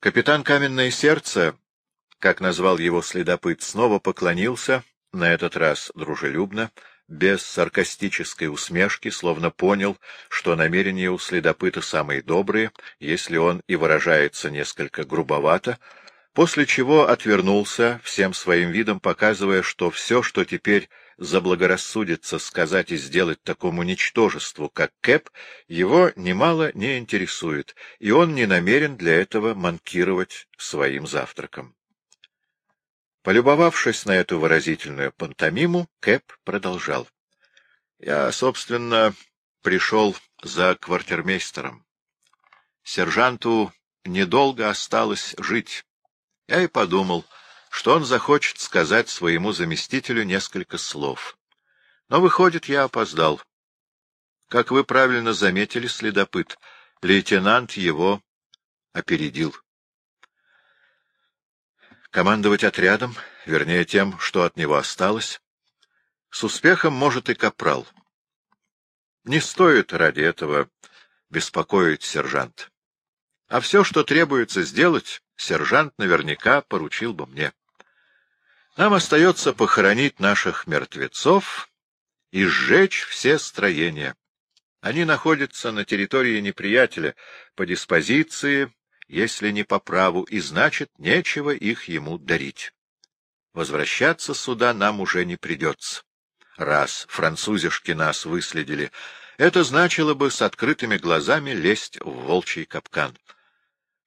Капитан Каменное Сердце, как назвал его следопыт, снова поклонился, на этот раз дружелюбно, без саркастической усмешки, словно понял, что намерения у следопыта самые добрые, если он и выражается несколько грубовато, после чего отвернулся, всем своим видом показывая, что все, что теперь заблагорассудится сказать и сделать такому ничтожеству, как Кэп, его немало не интересует, и он не намерен для этого манкировать своим завтраком. Полюбовавшись на эту выразительную пантомиму, Кэп продолжал. — Я, собственно, пришел за квартирмейстером. Сержанту недолго осталось жить. Я и подумал, что он захочет сказать своему заместителю несколько слов. Но, выходит, я опоздал. Как вы правильно заметили, следопыт, лейтенант его опередил. Командовать отрядом, вернее тем, что от него осталось, с успехом может и капрал. Не стоит ради этого беспокоить сержант. А все, что требуется сделать, сержант наверняка поручил бы мне. Нам остается похоронить наших мертвецов и сжечь все строения. Они находятся на территории неприятеля по диспозиции если не по праву, и значит, нечего их ему дарить. Возвращаться сюда нам уже не придется. Раз французишки нас выследили, это значило бы с открытыми глазами лезть в волчий капкан.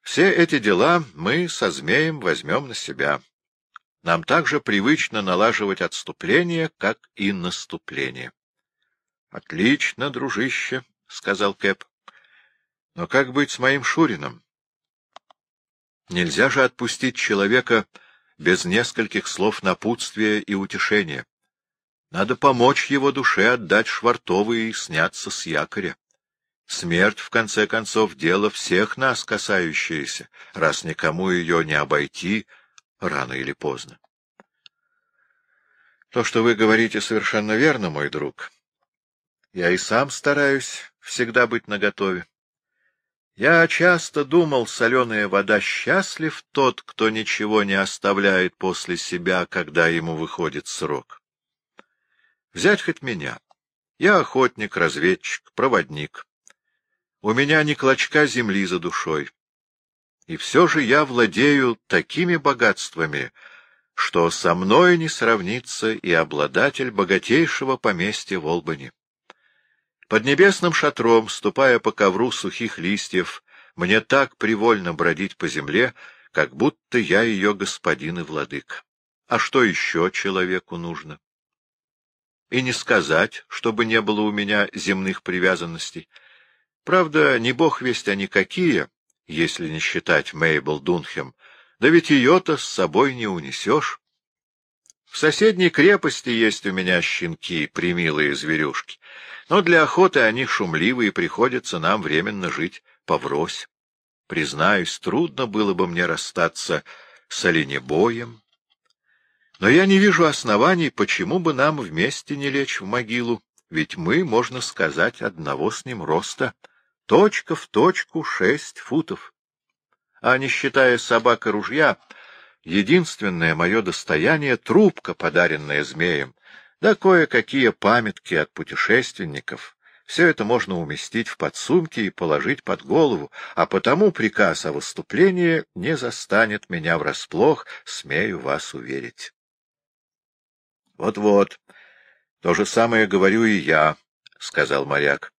Все эти дела мы со змеем возьмем на себя. Нам также привычно налаживать отступление, как и наступление. — Отлично, дружище, — сказал Кэп. — Но как быть с моим Шурином? Нельзя же отпустить человека без нескольких слов напутствия и утешения. Надо помочь его душе отдать Швартовы и сняться с якоря. Смерть, в конце концов, дело всех нас касающееся, раз никому ее не обойти рано или поздно. То, что вы говорите, совершенно верно, мой друг. Я и сам стараюсь всегда быть наготове. Я часто думал, соленая вода счастлив тот, кто ничего не оставляет после себя, когда ему выходит срок. Взять хоть меня. Я охотник, разведчик, проводник. У меня ни клочка земли за душой. И все же я владею такими богатствами, что со мной не сравнится и обладатель богатейшего поместья в Олбани. Под небесным шатром, ступая по ковру сухих листьев, мне так привольно бродить по земле, как будто я ее господин и владык. А что еще человеку нужно? И не сказать, чтобы не было у меня земных привязанностей. Правда, не бог весть они какие, если не считать Мейбл Дунхем, да ведь ее-то с собой не унесешь. В соседней крепости есть у меня щенки, примилые зверюшки, но для охоты они шумливы, и приходится нам временно жить поврось. Признаюсь, трудно было бы мне расстаться с оленебоем. Но я не вижу оснований, почему бы нам вместе не лечь в могилу, ведь мы, можно сказать, одного с ним роста, точка в точку шесть футов. А не считая собак ружья, единственное мое достояние — трубка, подаренная змеем, да кое-какие памятки от путешественников. Все это можно уместить в подсумки и положить под голову, а потому приказ о выступлении не застанет меня врасплох, смею вас уверить. Вот — то же самое говорю и я, — сказал моряк.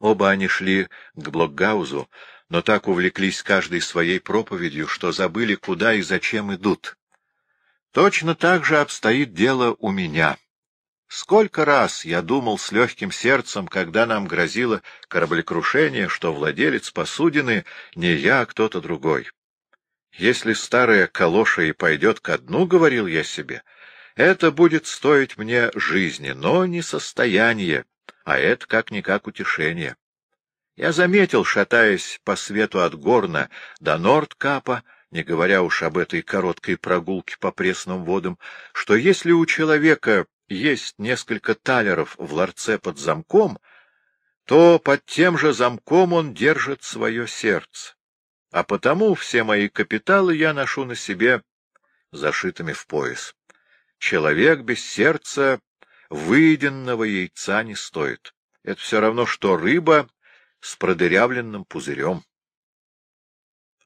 Оба они шли к Блокгаузу, но так увлеклись каждой своей проповедью, что забыли, куда и зачем идут. Точно так же обстоит дело у меня. Сколько раз я думал с легким сердцем, когда нам грозило кораблекрушение, что владелец посудины не я, а кто-то другой. Если старая калоша и пойдет ко дну, — говорил я себе, — это будет стоить мне жизни, но не состояние, а это как-никак утешение. Я заметил, шатаясь по свету от Горна до Нордкапа, не говоря уж об этой короткой прогулке по пресным водам, что если у человека есть несколько талеров в ларце под замком, то под тем же замком он держит свое сердце. а потому все мои капиталы я ношу на себе зашитыми в пояс. Человек без сердца выеденного яйца не стоит. Это все равно, что рыба с продырявленным пузырем.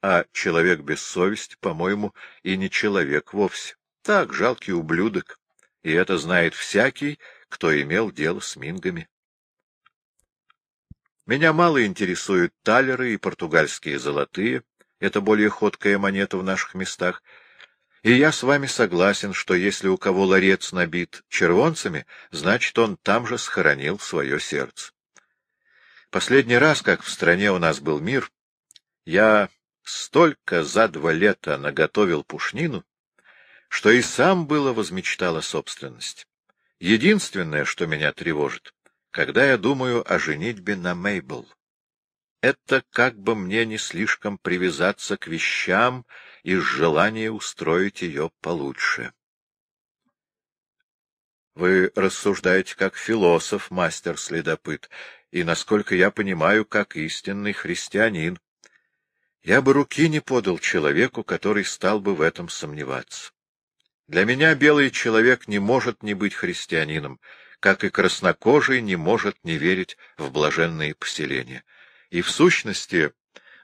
А человек без совести, по-моему, и не человек вовсе. Так, жалкий ублюдок. И это знает всякий, кто имел дело с мингами. Меня мало интересуют талеры и португальские золотые. Это более ходкая монета в наших местах. И я с вами согласен, что если у кого ларец набит червонцами, значит, он там же схоронил свое сердце. Последний раз, как в стране у нас был мир, я столько за два лета наготовил пушнину, что и сам было возмечтал о собственности. Единственное, что меня тревожит, когда я думаю о женитьбе на Мейбл. Это как бы мне не слишком привязаться к вещам из желания устроить ее получше. Вы рассуждаете как философ, мастер-следопыт, и, насколько я понимаю, как истинный христианин. Я бы руки не подал человеку, который стал бы в этом сомневаться. Для меня белый человек не может не быть христианином, как и краснокожий не может не верить в блаженные поселения. И в сущности,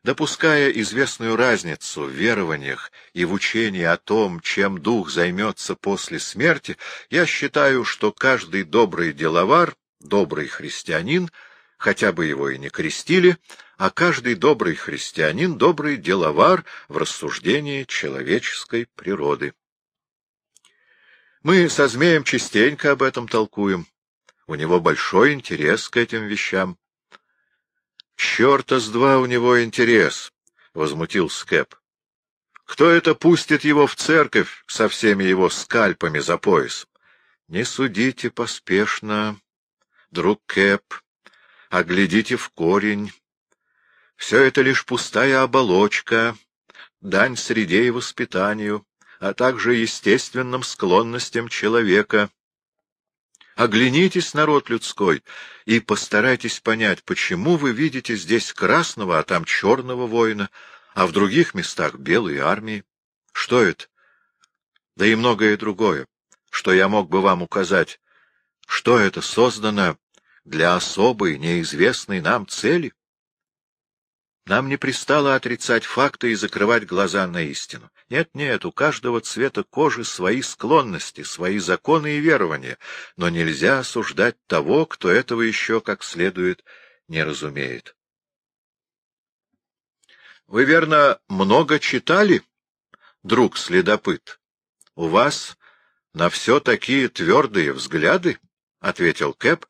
допуская известную разницу в верованиях и в учении о том, чем дух займется после смерти, я считаю, что каждый добрый деловар, добрый христианин, хотя бы его и не крестили, а каждый добрый христианин — добрый деловар в рассуждении человеческой природы. Мы со змеем частенько об этом толкуем. У него большой интерес к этим вещам. — Черта с два у него интерес, — возмутился Кэп. — Кто это пустит его в церковь со всеми его скальпами за пояс? — Не судите поспешно, друг Кэп, а глядите в корень. Все это лишь пустая оболочка, дань среде и воспитанию а также естественным склонностям человека. Оглянитесь, народ людской, и постарайтесь понять, почему вы видите здесь красного, а там черного воина, а в других местах белые армии. Что это? Да и многое другое, что я мог бы вам указать. Что это создано для особой, неизвестной нам цели? Нам не пристало отрицать факты и закрывать глаза на истину. Нет-нет, у каждого цвета кожи свои склонности, свои законы и верования, но нельзя осуждать того, кто этого еще как следует не разумеет. Вы, верно, много читали, друг-следопыт? У вас на все такие твердые взгляды? — ответил Кэп,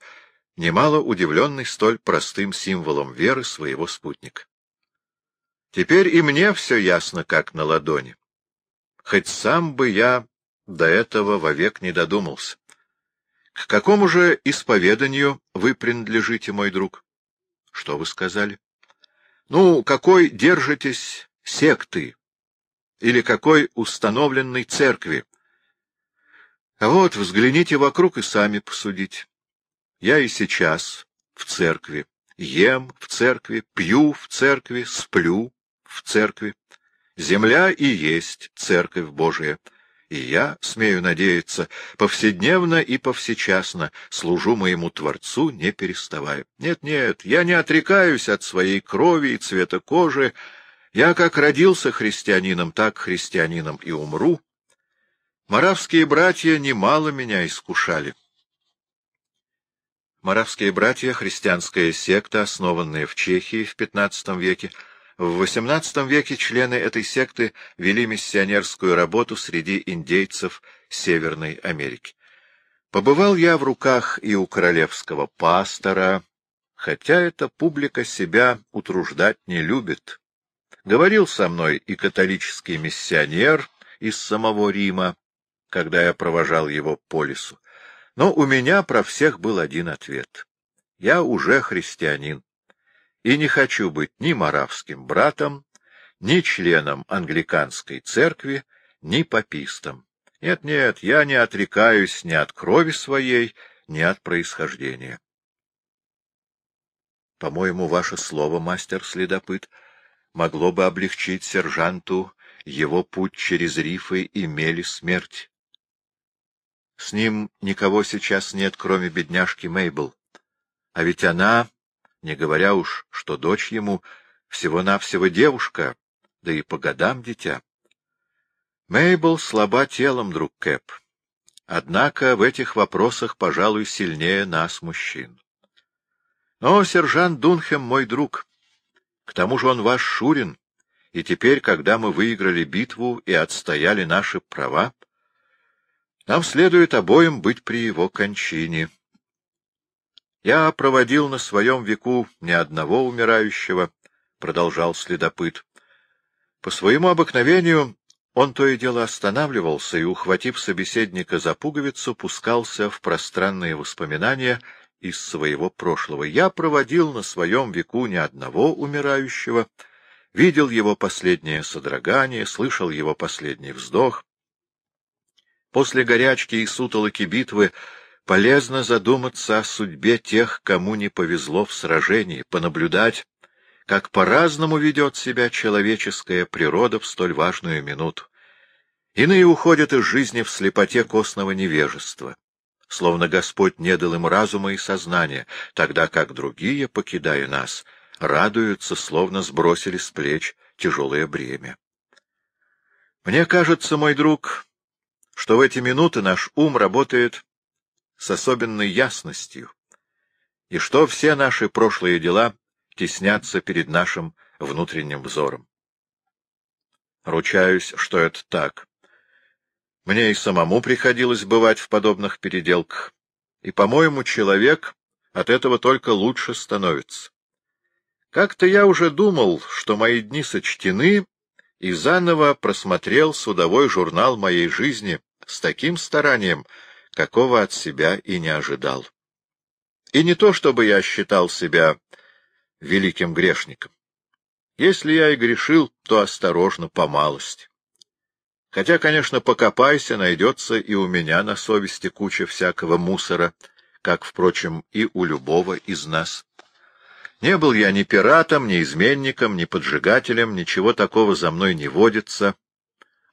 немало удивленный столь простым символом веры своего спутника. Теперь и мне все ясно, как на ладони. Хоть сам бы я до этого вовек не додумался. К какому же исповеданию вы принадлежите, мой друг? Что вы сказали? Ну, какой держитесь секты? Или какой установленной церкви? А вот, взгляните вокруг и сами посудите. Я и сейчас в церкви, ем в церкви, пью в церкви, сплю в церкви. Земля и есть церковь Божия. И я, смею надеяться, повседневно и повсечасно служу моему Творцу, не переставая. Нет-нет, я не отрекаюсь от своей крови и цвета кожи. Я как родился христианином, так христианином и умру. Моравские братья немало меня искушали. Моравские братья — христианская секта, основанная в Чехии в XV веке, в XVIII веке члены этой секты вели миссионерскую работу среди индейцев Северной Америки. Побывал я в руках и у королевского пастора, хотя эта публика себя утруждать не любит. Говорил со мной и католический миссионер из самого Рима, когда я провожал его по лесу. Но у меня про всех был один ответ. Я уже христианин и не хочу быть ни маравским братом, ни членом англиканской церкви, ни папистом. Нет-нет, я не отрекаюсь ни от крови своей, ни от происхождения. По-моему, ваше слово, мастер-следопыт, могло бы облегчить сержанту его путь через рифы и мели смерть. С ним никого сейчас нет, кроме бедняжки Мейбл. А ведь она, не говоря уж, что дочь ему, всего-навсего девушка, да и по годам дитя. Мейбл слаба телом, друг Кэп. Однако в этих вопросах, пожалуй, сильнее нас, мужчин. Но сержант Дунхем мой друг. К тому же он ваш Шурин, и теперь, когда мы выиграли битву и отстояли наши права, нам следует обоим быть при его кончине. Я проводил на своем веку ни одного умирающего, — продолжал следопыт. По своему обыкновению он то и дело останавливался и, ухватив собеседника за пуговицу, пускался в пространные воспоминания из своего прошлого. Я проводил на своем веку ни одного умирающего, видел его последнее содрогание, слышал его последний вздох, После горячки и сутолоки битвы полезно задуматься о судьбе тех, кому не повезло в сражении, понаблюдать, как по-разному ведет себя человеческая природа в столь важную минуту. Иные уходят из жизни в слепоте костного невежества, словно Господь не дал им разума и сознания, тогда как другие, покидая нас, радуются, словно сбросили с плеч тяжелое бремя. Мне кажется, мой друг, что в эти минуты наш ум работает с особенной ясностью, и что все наши прошлые дела теснятся перед нашим внутренним взором. Ручаюсь, что это так. Мне и самому приходилось бывать в подобных переделках, и, по-моему, человек от этого только лучше становится. Как-то я уже думал, что мои дни сочтены, и заново просмотрел судовой журнал моей жизни, с таким старанием, какого от себя и не ожидал. И не то, чтобы я считал себя великим грешником. Если я и грешил, то осторожно, по малости. Хотя, конечно, покопайся, найдется и у меня на совести куча всякого мусора, как, впрочем, и у любого из нас. Не был я ни пиратом, ни изменником, ни поджигателем, ничего такого за мной не водится,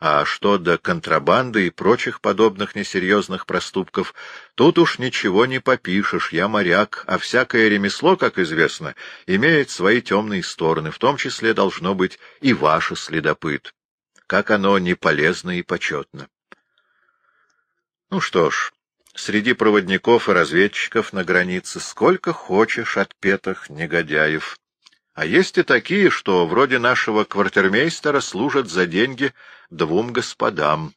а что до контрабанды и прочих подобных несерьезных проступков, тут уж ничего не попишешь, я моряк, а всякое ремесло, как известно, имеет свои темные стороны, в том числе должно быть и ваше следопыт. Как оно не полезно и почетно. Ну что ж, среди проводников и разведчиков на границе сколько хочешь отпетых негодяев. А есть и такие, что, вроде нашего квартирмейстера, служат за деньги двум господам.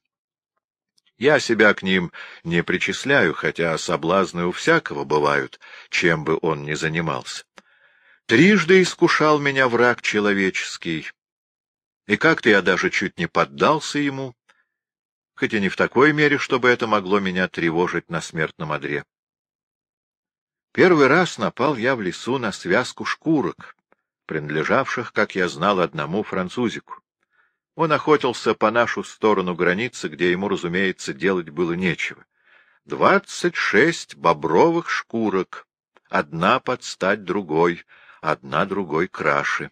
Я себя к ним не причисляю, хотя соблазны у всякого бывают, чем бы он ни занимался. Трижды искушал меня враг человеческий, и как-то я даже чуть не поддался ему, хоть и не в такой мере, чтобы это могло меня тревожить на смертном одре. Первый раз напал я в лесу на связку шкурок, принадлежавших, как я знал, одному французику. Он охотился по нашу сторону границы, где ему, разумеется, делать было нечего. Двадцать шесть бобровых шкурок, одна под стать другой, одна другой краше.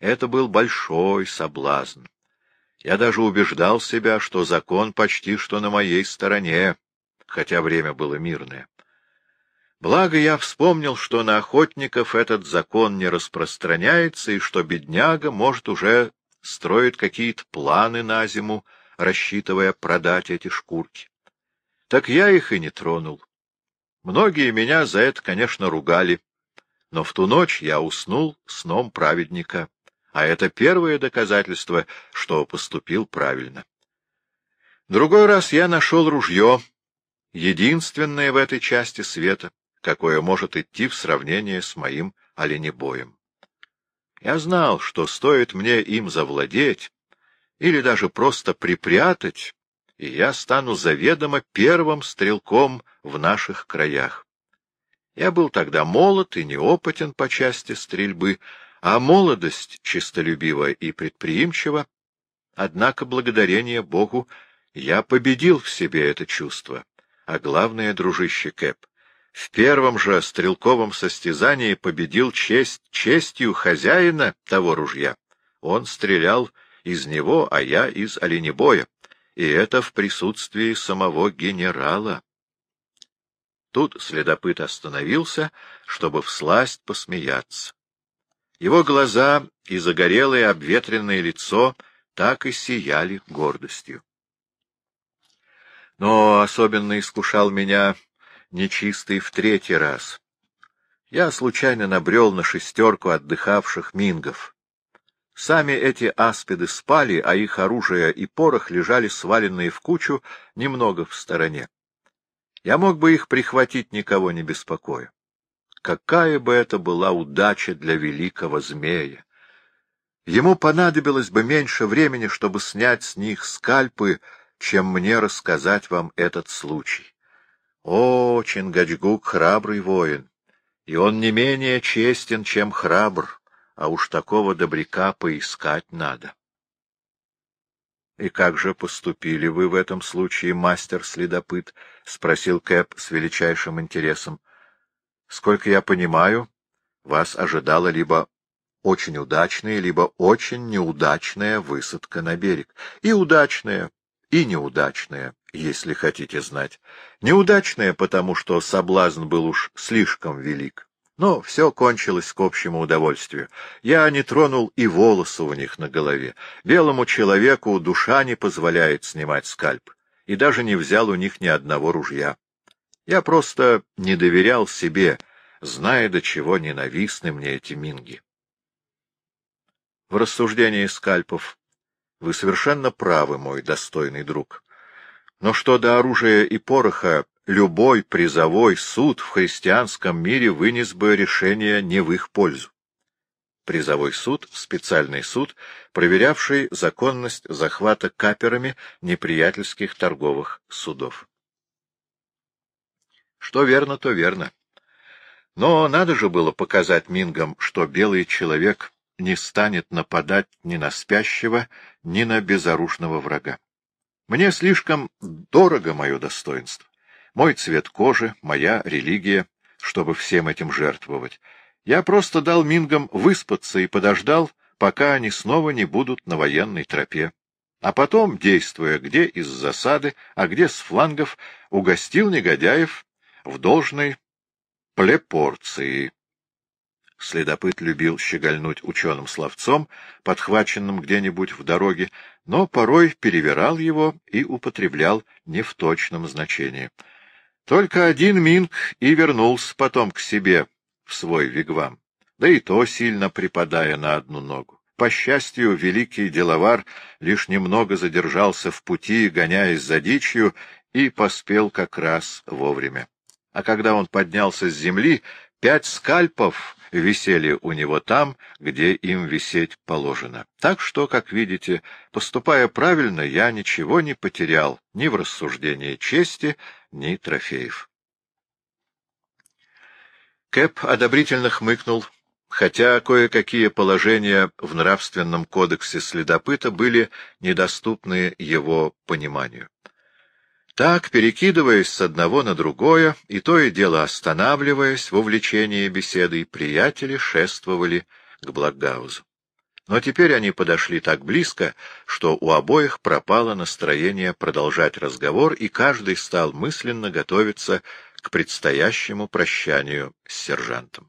Это был большой соблазн. Я даже убеждал себя, что закон почти что на моей стороне, хотя время было мирное. Благо я вспомнил, что на охотников этот закон не распространяется, и что бедняга может уже строить какие-то планы на зиму, рассчитывая продать эти шкурки. Так я их и не тронул. Многие меня за это, конечно, ругали, но в ту ночь я уснул сном праведника, а это первое доказательство, что поступил правильно. Другой раз я нашел ружье, единственное в этой части света, какое может идти в сравнение с моим оленебоем. Я знал, что стоит мне им завладеть или даже просто припрятать, и я стану заведомо первым стрелком в наших краях. Я был тогда молод и неопытен по части стрельбы, а молодость чистолюбива и предприимчива. Однако, благодарение Богу, я победил в себе это чувство. А главное, дружище Кэп, в первом же стрелковом состязании победил честь честью хозяина того ружья. Он стрелял из него, а я из оленебоя, и это в присутствии самого генерала. Тут следопыт остановился, чтобы всласть посмеяться. Его глаза и загорелое обветренное лицо так и сияли гордостью. Но особенно искушал меня нечистый в третий раз. Я случайно набрел на шестерку отдыхавших мингов. Сами эти аспиды спали, а их оружие и порох лежали сваленные в кучу немного в стороне. Я мог бы их прихватить, никого не беспокоя. Какая бы это была удача для великого змея! Ему понадобилось бы меньше времени, чтобы снять с них скальпы, чем мне рассказать вам этот случай. О, Чингачгук — храбрый воин, и он не менее честен, чем храбр, а уж такого добряка поискать надо. — И как же поступили вы в этом случае, мастер-следопыт? — спросил Кэп с величайшим интересом. — Сколько я понимаю, вас ожидала либо очень удачная, либо очень неудачная высадка на берег. И удачная, и неудачная, если хотите знать. Неудачная, потому что соблазн был уж слишком велик. Но все кончилось к общему удовольствию. Я не тронул и волосы у них на голове. Белому человеку душа не позволяет снимать скальп, и даже не взял у них ни одного ружья. Я просто не доверял себе, зная, до чего ненавистны мне эти минги. В рассуждении скальпов вы совершенно правы, мой достойный друг. Но что до оружия и пороха, любой призовой суд в христианском мире вынес бы решение не в их пользу. Призовой суд — специальный суд, проверявший законность захвата каперами неприятельских торговых судов. Что верно, то верно. Но надо же было показать Мингам, что белый человек не станет нападать ни на спящего, ни на безоружного врага. Мне слишком дорого мое достоинство мой цвет кожи, моя религия, чтобы всем этим жертвовать. Я просто дал мингам выспаться и подождал, пока они снова не будут на военной тропе. А потом, действуя где из засады, а где с флангов, угостил негодяев в должной плепорции. Следопыт любил щегольнуть ученым словцом, подхваченным где-нибудь в дороге, но порой перевирал его и употреблял не в точном значении. Только один Минг и вернулся потом к себе в свой вигвам, да и то сильно припадая на одну ногу. По счастью, великий деловар лишь немного задержался в пути, гоняясь за дичью, и поспел как раз вовремя. А когда он поднялся с земли, пять скальпов висели у него там, где им висеть положено. Так что, как видите, поступая правильно, я ничего не потерял ни в рассуждении чести, ни трофеев. Кэп одобрительно хмыкнул, хотя кое-какие положения в нравственном кодексе следопыта были недоступны его пониманию. Так, перекидываясь с одного на другое, и то и дело останавливаясь в увлечении беседой, приятели шествовали к Благгаузу. Но теперь они подошли так близко, что у обоих пропало настроение продолжать разговор, и каждый стал мысленно готовиться к предстоящему прощанию с сержантом.